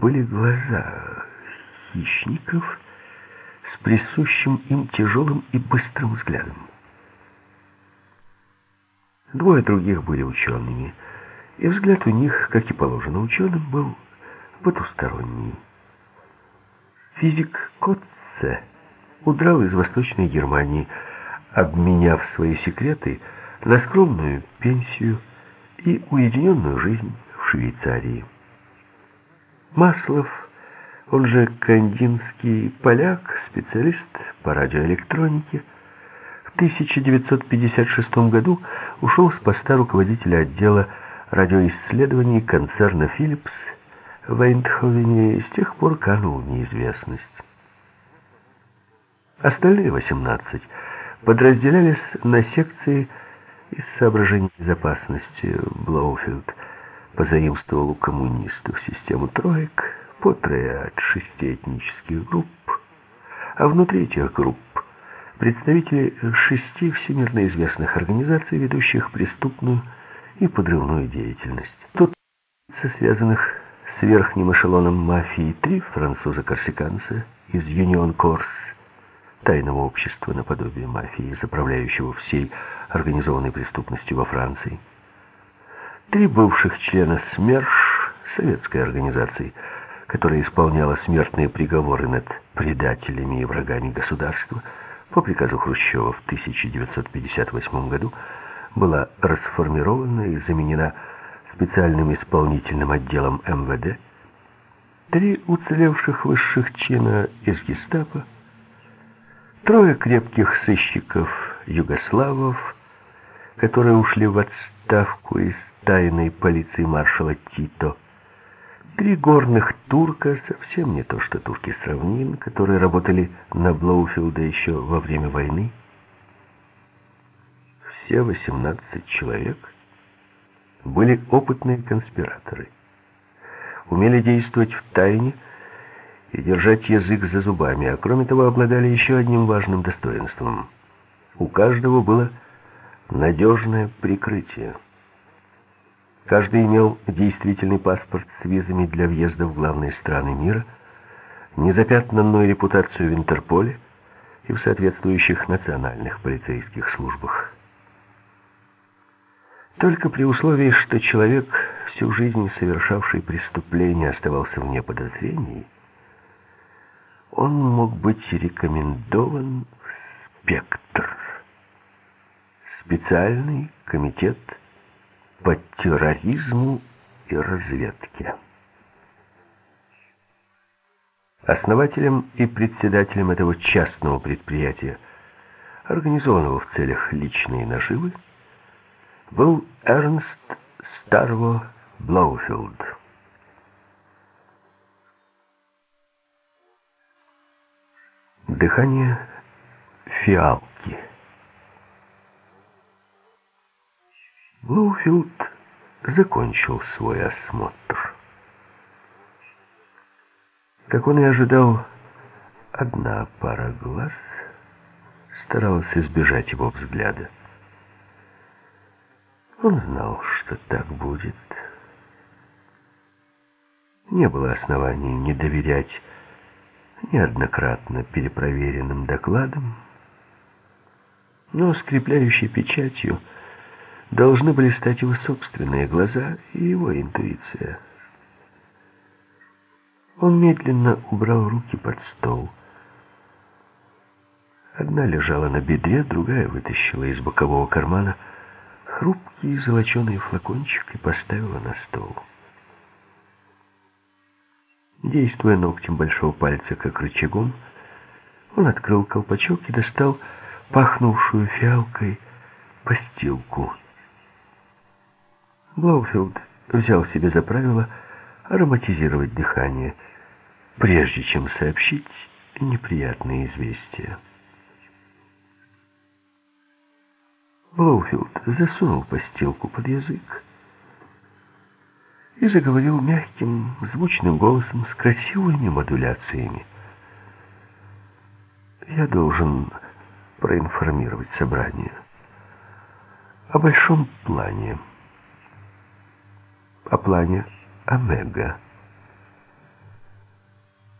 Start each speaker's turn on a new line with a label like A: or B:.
A: были глаза хищников с присущим им тяжелым и быстрым взглядом. Двое других были учеными, и взгляд у них, как и положено ученым, был потусторонний. Физик Котце удрал из Восточной Германии, обменяв свои секреты на скромную пенсию и уединенную жизнь в Швейцарии. Маслов, он же Кандинский поляк, специалист по радиоэлектронике, в 1956 году ушел с поста руководителя отдела радиоисследований концерна «Филлипс» в Эйндховене и с тех пор канул в неизвестность. Остальные 18 подразделялись на секции из соображений безопасности. Блоуфилд позаимствовал у коммунистов систему троек, по трое от шести этнических групп, а внутри этих групп представители шести всемирно известных организаций, ведущих преступную и подрывную деятельность. Тут связанных с верхним эшелоном мафии три француза-корсиканца из Юнион Корс, тайного общества наподобие мафии, заправляющего всей организованной преступностью во Франции. Три бывших члена СМЕРШ, советской организации, которая исполняла смертные приговоры над предателями и врагами государства, по приказу Хрущева в 1958 году была расформирована и заменена специальным исполнительным отделом МВД, три уцелевших высших чина из гестапо, трое крепких сыщиков югославов, которые ушли в отставку из тайной полиции маршала Тито, три горных турка, совсем не то, что турки с которые работали на Блоуфилда еще во время войны, все 18 человек были опытные конспираторы, умели действовать в тайне и держать язык за зубами, а кроме того обладали еще одним важным достоинством. У каждого было надежное прикрытие. Каждый имел действительный паспорт с визами для въезда в главные страны мира, незапятнанную репутацию в Интерполе и в соответствующих национальных полицейских службах. Только при условии, что человек, всю жизнь совершавший преступление, оставался вне подозрений, он мог быть рекомендован в «Спектр» специальный комитет по терроризму и разведке. Основателем и председателем этого частного предприятия, организованного в целях личной наживы, был Эрнст Ставро Блоуфилд. Дыхание фиалки. Блоуфилд закончил свой осмотр. Как он и ожидал, одна пара глаз старалась избежать его взгляда. Он знал, что так будет. Не было оснований не доверять неоднократно перепроверенным докладам, но скрепляющей печатью должны были стать его собственные глаза и его интуиция. Он медленно убрал руки под стол. Одна лежала на бедре, другая вытащила из бокового кармана — хрупкий золоченый флакончик и поставила на стол. Действуя ногтем большого пальца как рычагом, он открыл колпачок и достал пахнувшую фиалкой постилку. Блауфилд взял себе за правило ароматизировать дыхание, прежде чем сообщить неприятные известия. Блоуфилд засунул постилку под язык и заговорил мягким, звучным голосом с красивыми модуляциями. «Я должен проинформировать собрание о большом плане, о плане Омега».